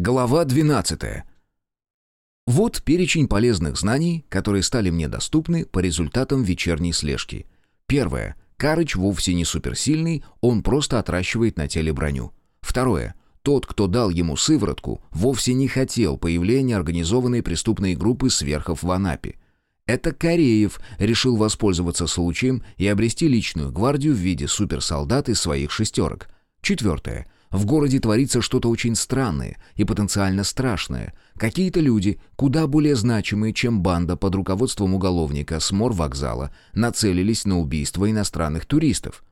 Глава 12. Вот перечень полезных знаний, которые стали мне доступны по результатам вечерней слежки. Первое. Карыч вовсе не суперсильный, он просто отращивает на теле броню. Второе. Тот, кто дал ему сыворотку, вовсе не хотел появления организованной преступной группы сверхов в Анапе. Это Кореев решил воспользоваться случаем и обрести личную гвардию в виде суперсолдат из своих шестерок. Четвертое. В городе творится что-то очень странное и потенциально страшное. Какие-то люди, куда более значимые, чем банда под руководством уголовника с морвокзала, нацелились на убийство иностранных туристов.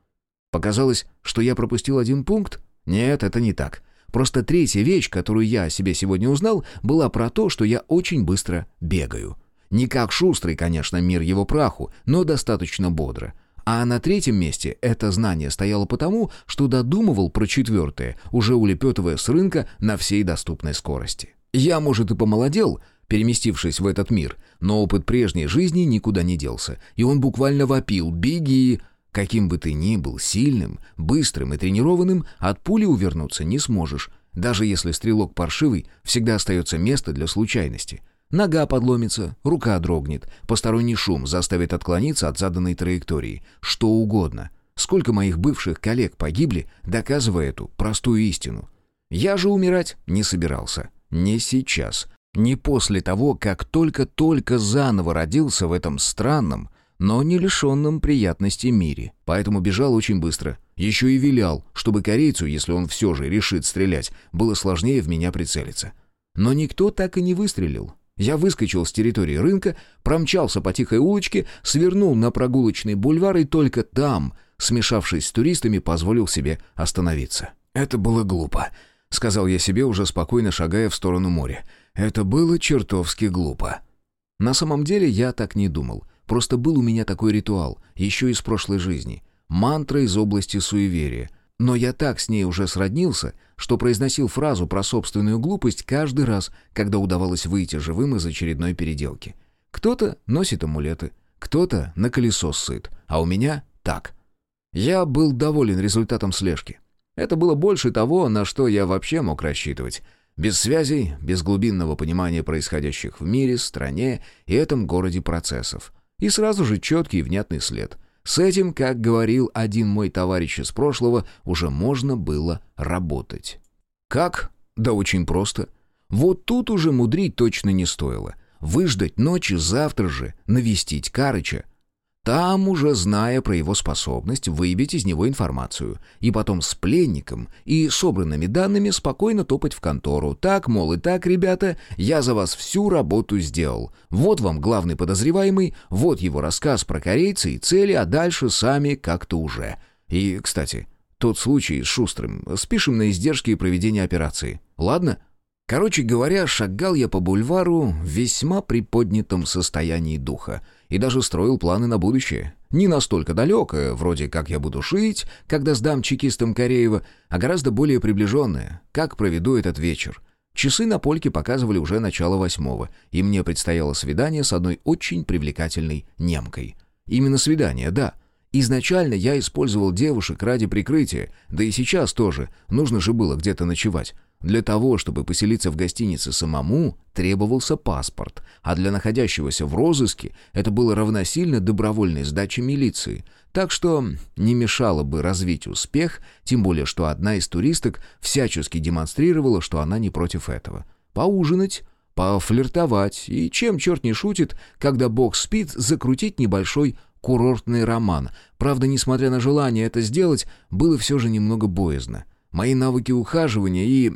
Показалось, что я пропустил один пункт? Нет, это не так. Просто третья вещь, которую я о себе сегодня узнал, была про то, что я очень быстро бегаю. Не как шустрый, конечно, мир его праху, но достаточно бодро. А на третьем месте это знание стояло потому, что додумывал про четвертое, уже улепетывая с рынка на всей доступной скорости. Я, может, и помолодел, переместившись в этот мир, но опыт прежней жизни никуда не делся, и он буквально вопил «беги!» Каким бы ты ни был сильным, быстрым и тренированным, от пули увернуться не сможешь. Даже если стрелок паршивый, всегда остается место для случайности — Нога подломится, рука дрогнет, посторонний шум заставит отклониться от заданной траектории. Что угодно. Сколько моих бывших коллег погибли, доказывая эту простую истину. Я же умирать не собирался. Не сейчас. Не после того, как только-только заново родился в этом странном, но не лишенном приятности мире. Поэтому бежал очень быстро. Еще и вилял, чтобы корейцу, если он все же решит стрелять, было сложнее в меня прицелиться. Но никто так и не выстрелил. Я выскочил с территории рынка, промчался по тихой улочке, свернул на прогулочный бульвар и только там, смешавшись с туристами, позволил себе остановиться. «Это было глупо», — сказал я себе, уже спокойно шагая в сторону моря. «Это было чертовски глупо». На самом деле я так не думал. Просто был у меня такой ритуал, еще из прошлой жизни. Мантра из области суеверия. Но я так с ней уже сроднился, что произносил фразу про собственную глупость каждый раз, когда удавалось выйти живым из очередной переделки. Кто-то носит амулеты, кто-то на колесо сыт, а у меня так. Я был доволен результатом слежки. Это было больше того, на что я вообще мог рассчитывать. Без связей, без глубинного понимания происходящих в мире, стране и этом городе процессов. И сразу же четкий и внятный след — с этим, как говорил один мой товарищ из прошлого, уже можно было работать. Как? Да очень просто. Вот тут уже мудрить точно не стоило. Выждать ночи завтра же, навестить Карыча, там уже, зная про его способность, выбить из него информацию. И потом с пленником и собранными данными спокойно топать в контору. Так, мол, и так, ребята, я за вас всю работу сделал. Вот вам главный подозреваемый, вот его рассказ про корейца и цели, а дальше сами как-то уже. И, кстати, тот случай с Шустрым спишем на издержки проведения операции. Ладно? Короче говоря, шагал я по бульвару в весьма приподнятом состоянии духа и даже строил планы на будущее. Не настолько далекое, вроде как я буду шить, когда сдам чекистам Кореева, а гораздо более приближенное, как проведу этот вечер. Часы на польке показывали уже начало восьмого, и мне предстояло свидание с одной очень привлекательной немкой. Именно свидание, да. Изначально я использовал девушек ради прикрытия, да и сейчас тоже, нужно же было где-то ночевать. Для того, чтобы поселиться в гостинице самому, требовался паспорт, а для находящегося в розыске это было равносильно добровольной сдаче милиции. Так что не мешало бы развить успех, тем более что одна из туристок всячески демонстрировала, что она не против этого. Поужинать, пофлиртовать и, чем черт не шутит, когда бог спит, закрутить небольшой курортный роман. Правда, несмотря на желание это сделать, было все же немного боязно. Мои навыки ухаживания и,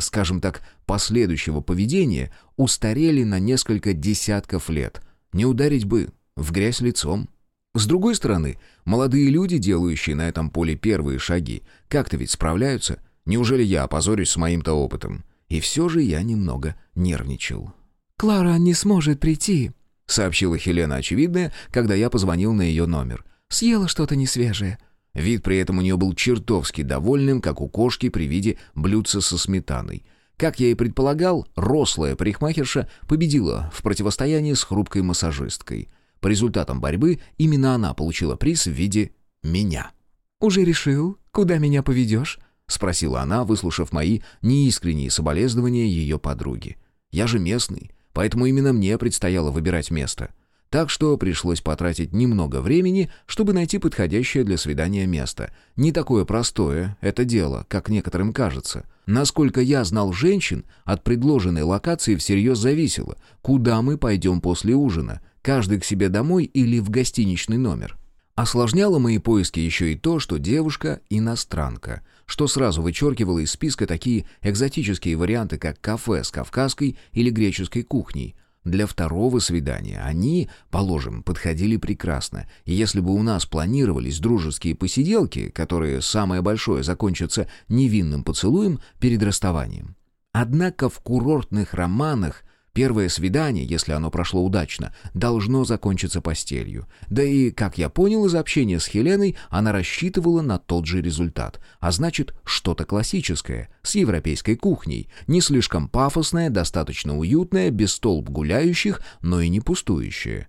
скажем так, последующего поведения устарели на несколько десятков лет. Не ударить бы в грязь лицом. С другой стороны, молодые люди, делающие на этом поле первые шаги, как-то ведь справляются. Неужели я опозорюсь с моим-то опытом? И все же я немного нервничал. «Клара не сможет прийти», — сообщила Хелена очевидное, когда я позвонил на ее номер. «Съела что-то несвежее. Вид при этом у нее был чертовски довольным, как у кошки при виде блюдца со сметаной. Как я и предполагал, рослая парикмахерша победила в противостоянии с хрупкой массажисткой. По результатам борьбы именно она получила приз в виде меня. «Уже решил, куда меня поведешь?» спросила она, выслушав мои неискренние соболезнования ее подруги. «Я же местный, поэтому именно мне предстояло выбирать место. Так что пришлось потратить немного времени, чтобы найти подходящее для свидания место. Не такое простое это дело, как некоторым кажется. Насколько я знал женщин, от предложенной локации всерьез зависело, куда мы пойдем после ужина, каждый к себе домой или в гостиничный номер. Осложняло мои поиски еще и то, что девушка — иностранка, что сразу вычеркивало из списка такие экзотические варианты, как кафе с кавказской или греческой кухней — для второго свидания они, положим, подходили прекрасно, и если бы у нас планировались дружеские посиделки, которые самое большое закончатся невинным поцелуем перед расставанием. Однако в курортных романах Первое свидание, если оно прошло удачно, должно закончиться постелью. Да и, как я понял из общения с Хеленой, она рассчитывала на тот же результат. А значит, что-то классическое, с европейской кухней. Не слишком пафосное, достаточно уютное, без столб гуляющих, но и не пустующее.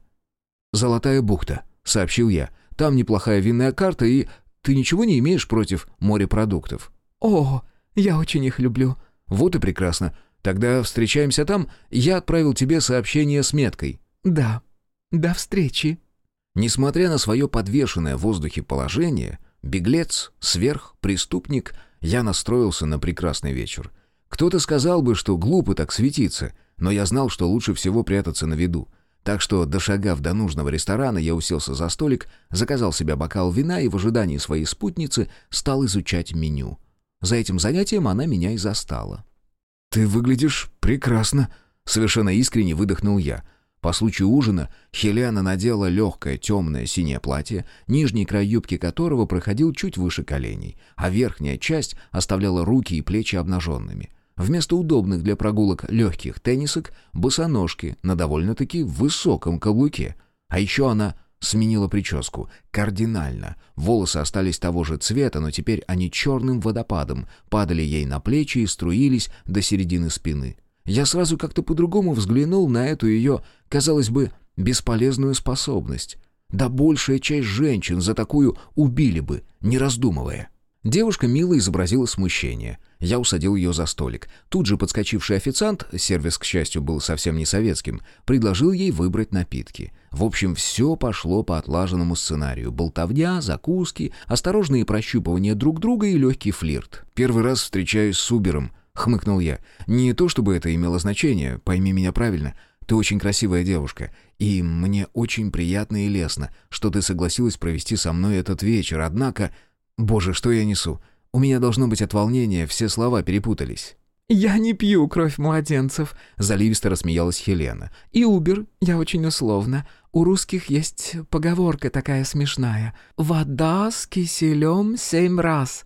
«Золотая бухта», — сообщил я. «Там неплохая винная карта, и ты ничего не имеешь против морепродуктов?» «О, я очень их люблю». «Вот и прекрасно. Тогда встречаемся там, я отправил тебе сообщение с меткой». «Да. До встречи». Несмотря на свое подвешенное в воздухе положение, беглец, сверх, преступник, я настроился на прекрасный вечер. Кто-то сказал бы, что глупо так светиться, но я знал, что лучше всего прятаться на виду. Так что, дошагав до нужного ресторана, я уселся за столик, заказал себе бокал вина и в ожидании своей спутницы стал изучать меню. За этим занятием она меня и застала. «Ты выглядишь прекрасно», — совершенно искренне выдохнул я. По случаю ужина Хелена надела легкое темное синее платье, нижний край юбки которого проходил чуть выше коленей, а верхняя часть оставляла руки и плечи обнаженными. Вместо удобных для прогулок легких теннисок — босоножки на довольно-таки высоком каблуке. А еще она Сменила прическу. Кардинально. Волосы остались того же цвета, но теперь они черным водопадом падали ей на плечи и струились до середины спины. Я сразу как-то по-другому взглянул на эту ее, казалось бы, бесполезную способность. Да большая часть женщин за такую убили бы, не раздумывая. Девушка мило изобразила смущение. Я усадил ее за столик. Тут же подскочивший официант, сервис, к счастью, был совсем не советским, предложил ей выбрать напитки. В общем, все пошло по отлаженному сценарию. Болтовня, закуски, осторожные прощупывания друг друга и легкий флирт. «Первый раз встречаюсь с Убером», — хмыкнул я. «Не то чтобы это имело значение, пойми меня правильно». Ты очень красивая девушка, и мне очень приятно и лестно, что ты согласилась провести со мной этот вечер, однако Боже, что я несу? У меня должно быть от волнения, все слова перепутались. «Я не пью кровь младенцев», — заливисто рассмеялась Хелена. «И Убер, я очень условно. У русских есть поговорка такая смешная. «Вода с киселем семь раз».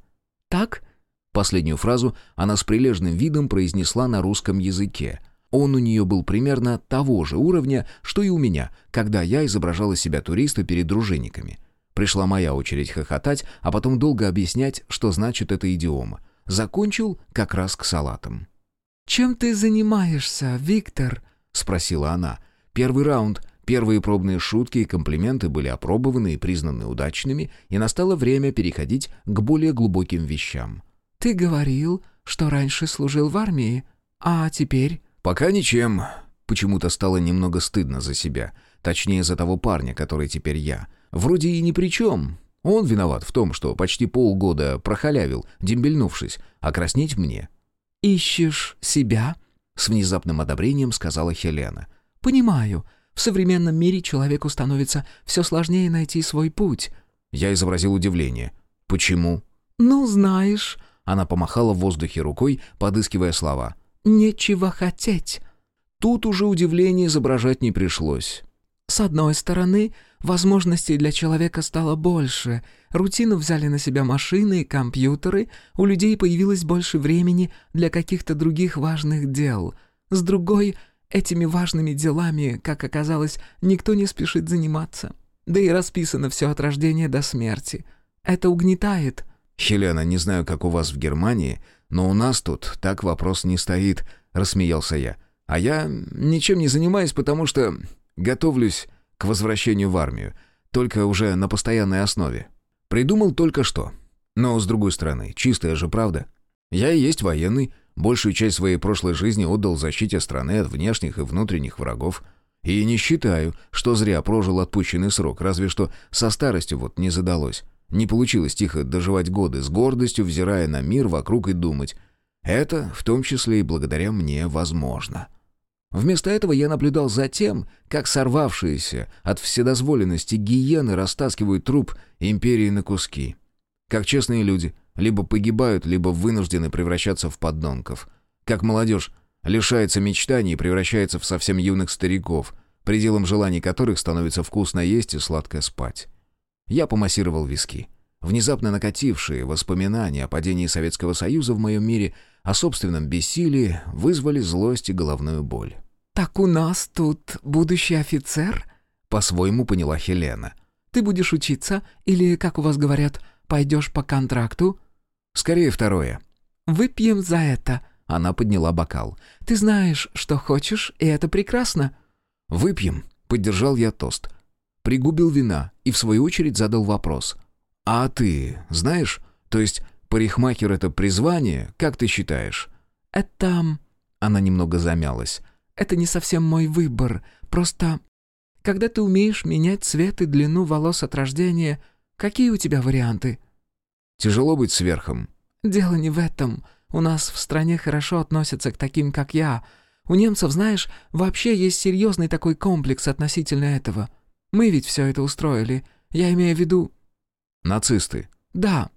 Так?» Последнюю фразу она с прилежным видом произнесла на русском языке. Он у нее был примерно того же уровня, что и у меня, когда я изображала себя туриста перед дружинниками. Пришла моя очередь хохотать, а потом долго объяснять, что значит эта идиома. Закончил как раз к салатам. «Чем ты занимаешься, Виктор?» — спросила она. Первый раунд. Первые пробные шутки и комплименты были опробованы и признаны удачными, и настало время переходить к более глубоким вещам. «Ты говорил, что раньше служил в армии, а теперь...» «Пока ничем». Почему-то стало немного стыдно за себя. Точнее, за того парня, который теперь я. Вроде и ни при чем. Он виноват в том, что почти полгода прохалявил, дембельнувшись, а краснеть мне. «Ищешь себя?» — с внезапным одобрением сказала Хелена. «Понимаю. В современном мире человеку становится все сложнее найти свой путь». Я изобразил удивление. «Почему?» «Ну, знаешь...» Она помахала в воздухе рукой, подыскивая слова. «Нечего хотеть». Тут уже удивление изображать не пришлось. С одной стороны, возможностей для человека стало больше, рутину взяли на себя машины и компьютеры, у людей появилось больше времени для каких-то других важных дел. С другой, этими важными делами, как оказалось, никто не спешит заниматься. Да и расписано все от рождения до смерти. Это угнетает. «Хелена, не знаю, как у вас в Германии, но у нас тут так вопрос не стоит», — рассмеялся я. «А я ничем не занимаюсь, потому что Готовлюсь к возвращению в армию, только уже на постоянной основе. Придумал только что. Но, с другой стороны, чистая же правда. Я и есть военный, большую часть своей прошлой жизни отдал защите страны от внешних и внутренних врагов. И не считаю, что зря прожил отпущенный срок, разве что со старостью вот не задалось. Не получилось тихо доживать годы, с гордостью взирая на мир вокруг и думать. Это, в том числе и благодаря мне, возможно. Вместо этого я наблюдал за тем, как сорвавшиеся от вседозволенности гиены растаскивают труп империи на куски. Как честные люди либо погибают, либо вынуждены превращаться в подонков. Как молодежь лишается мечтаний и превращается в совсем юных стариков, пределом желаний которых становится вкусно есть и сладко спать. Я помассировал виски. Внезапно накатившие воспоминания о падении Советского Союза в моем мире, о собственном бессилии, вызвали злость и головную боль. «Так у нас тут будущий офицер?» — по-своему поняла Хелена. «Ты будешь учиться или, как у вас говорят, пойдешь по контракту?» «Скорее второе». «Выпьем за это», — она подняла бокал. «Ты знаешь, что хочешь, и это прекрасно». «Выпьем», — поддержал я тост. Пригубил вина и, в свою очередь, задал вопрос. «А ты знаешь, то есть парикмахер — это призвание, как ты считаешь?» «Это...» Она немного замялась. «Это не совсем мой выбор. Просто, когда ты умеешь менять цвет и длину волос от рождения, какие у тебя варианты?» «Тяжело быть сверхом». «Дело не в этом. У нас в стране хорошо относятся к таким, как я. У немцев, знаешь, вообще есть серьезный такой комплекс относительно этого. Мы ведь все это устроили. Я имею в виду...» «Нацисты». «Да.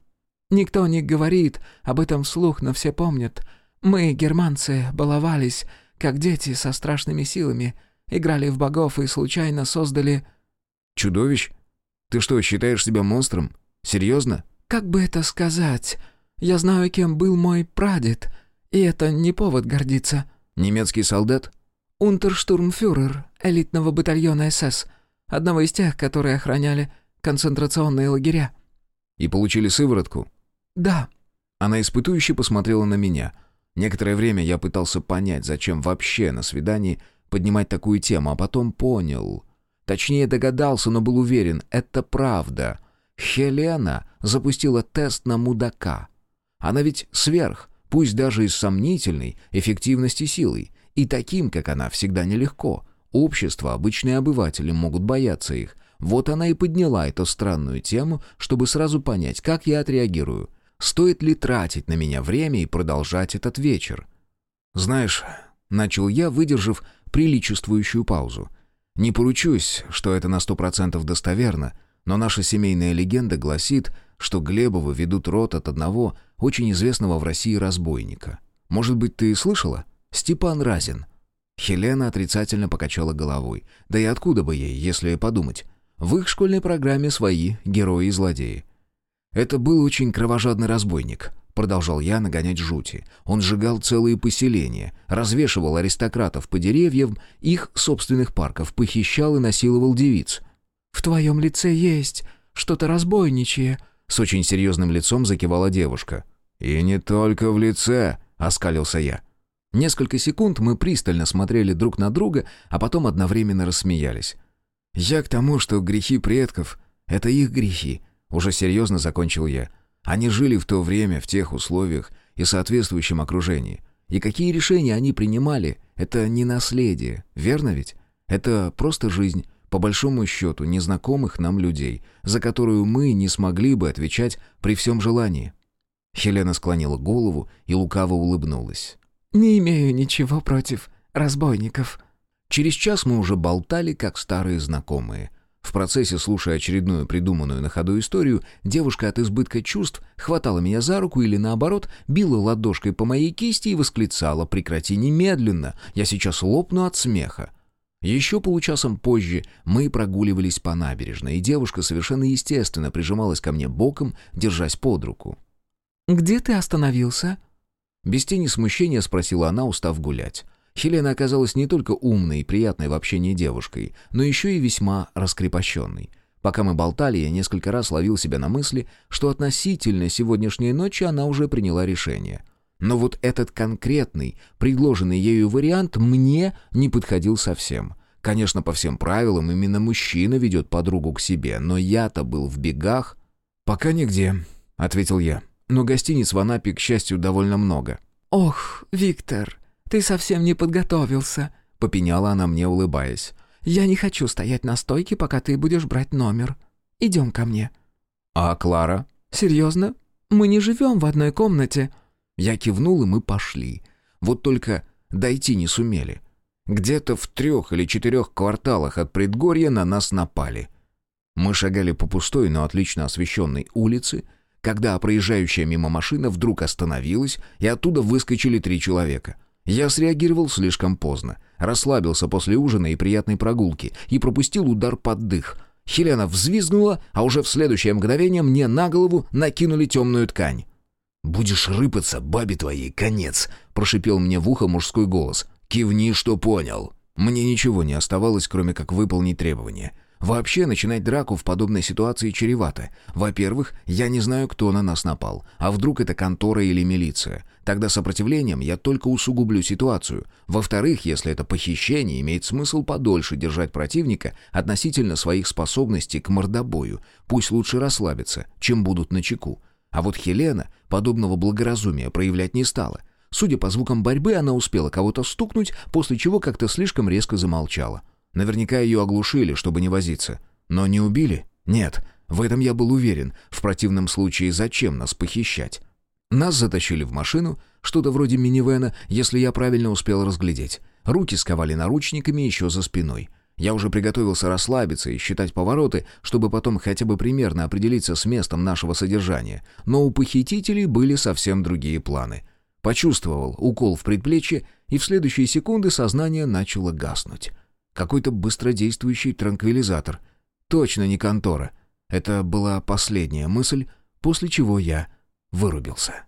Никто не говорит об этом вслух, но все помнят. Мы, германцы, баловались, как дети со страшными силами, играли в богов и случайно создали...» «Чудовищ? Ты что, считаешь себя монстром? Серьезно?» «Как бы это сказать? Я знаю, кем был мой прадед, и это не повод гордиться». «Немецкий солдат?» «Унтерштурмфюрер элитного батальона СС, одного из тех, которые охраняли концентрационные лагеря». «И получили сыворотку?» «Да». Она испытующе посмотрела на меня. Некоторое время я пытался понять, зачем вообще на свидании поднимать такую тему, а потом понял. Точнее догадался, но был уверен, это правда. Хелена запустила тест на мудака. Она ведь сверх, пусть даже и сомнительной эффективности силой. И таким, как она, всегда нелегко. Общество, обычные обыватели могут бояться их. Вот она и подняла эту странную тему, чтобы сразу понять, как я отреагирую. Стоит ли тратить на меня время и продолжать этот вечер? «Знаешь», — начал я, выдержав приличествующую паузу, «не поручусь, что это на сто процентов достоверно, но наша семейная легенда гласит, что Глебовы ведут род от одного очень известного в России разбойника. Может быть, ты слышала? Степан Разин». Хелена отрицательно покачала головой. Да и откуда бы ей, если подумать? В их школьной программе свои герои и злодеи. Это был очень кровожадный разбойник. Продолжал я нагонять жути. Он сжигал целые поселения, развешивал аристократов по деревьям их собственных парков, похищал и насиловал девиц. «В твоем лице есть что-то разбойничье», — с очень серьезным лицом закивала девушка. «И не только в лице», — оскалился я. Несколько секунд мы пристально смотрели друг на друга, а потом одновременно рассмеялись. «Я к тому, что грехи предков — это их грехи», — уже серьезно закончил я. «Они жили в то время, в тех условиях и соответствующем окружении. И какие решения они принимали — это не наследие, верно ведь? Это просто жизнь, по большому счету, незнакомых нам людей, за которую мы не смогли бы отвечать при всем желании». Хелена склонила голову и лукаво улыбнулась. «Не имею ничего против разбойников», Через час мы уже болтали, как старые знакомые. В процессе, слушая очередную придуманную на ходу историю, девушка от избытка чувств хватала меня за руку или, наоборот, била ладошкой по моей кисти и восклицала «Прекрати немедленно! Я сейчас лопну от смеха!» Еще получасом позже мы прогуливались по набережной, и девушка совершенно естественно прижималась ко мне боком, держась под руку. «Где ты остановился?» Без тени смущения спросила она, устав гулять. Хелена оказалась не только умной и приятной в общении девушкой, но еще и весьма раскрепощенной. Пока мы болтали, я несколько раз ловил себя на мысли, что относительно сегодняшней ночи она уже приняла решение. Но вот этот конкретный, предложенный ею вариант мне не подходил совсем. Конечно, по всем правилам именно мужчина ведет подругу к себе, но я-то был в бегах. «Пока нигде», — ответил я. «Но гостиниц в Анапе, к счастью, довольно много». «Ох, Виктор, ты совсем не подготовился», — попеняла она мне, улыбаясь. «Я не хочу стоять на стойке, пока ты будешь брать номер. Идем ко мне». «А Клара?» «Серьезно? Мы не живем в одной комнате». Я кивнул, и мы пошли. Вот только дойти не сумели. Где-то в трех или четырех кварталах от предгорья на нас напали. Мы шагали по пустой, но отлично освещенной улице, когда проезжающая мимо машина вдруг остановилась, и оттуда выскочили три человека. Я среагировал слишком поздно, расслабился после ужина и приятной прогулки и пропустил удар под дых. Хелена взвизгнула, а уже в следующее мгновение мне на голову накинули темную ткань. «Будешь рыпаться, бабе твоей, конец!» — прошипел мне в ухо мужской голос. «Кивни, что понял». Мне ничего не оставалось, кроме как выполнить требования. Вообще, начинать драку в подобной ситуации чревато. Во-первых, я не знаю, кто на нас напал. А вдруг это контора или милиция? Тогда сопротивлением я только усугублю ситуацию. Во-вторых, если это похищение, имеет смысл подольше держать противника относительно своих способностей к мордобою. Пусть лучше расслабится, чем будут на чеку. А вот Хелена подобного благоразумия проявлять не стала. Судя по звукам борьбы, она успела кого-то стукнуть, после чего как-то слишком резко замолчала. Наверняка ее оглушили, чтобы не возиться. Но не убили? Нет. В этом я был уверен. В противном случае зачем нас похищать? Нас затащили в машину, что-то вроде минивэна, если я правильно успел разглядеть. Руки сковали наручниками еще за спиной. Я уже приготовился расслабиться и считать повороты, чтобы потом хотя бы примерно определиться с местом нашего содержания. Но у похитителей были совсем другие планы. Почувствовал укол в предплечье, и в следующие секунды сознание начало гаснуть. Какой-то быстродействующий транквилизатор. Точно не контора. Это была последняя мысль, после чего я вырубился.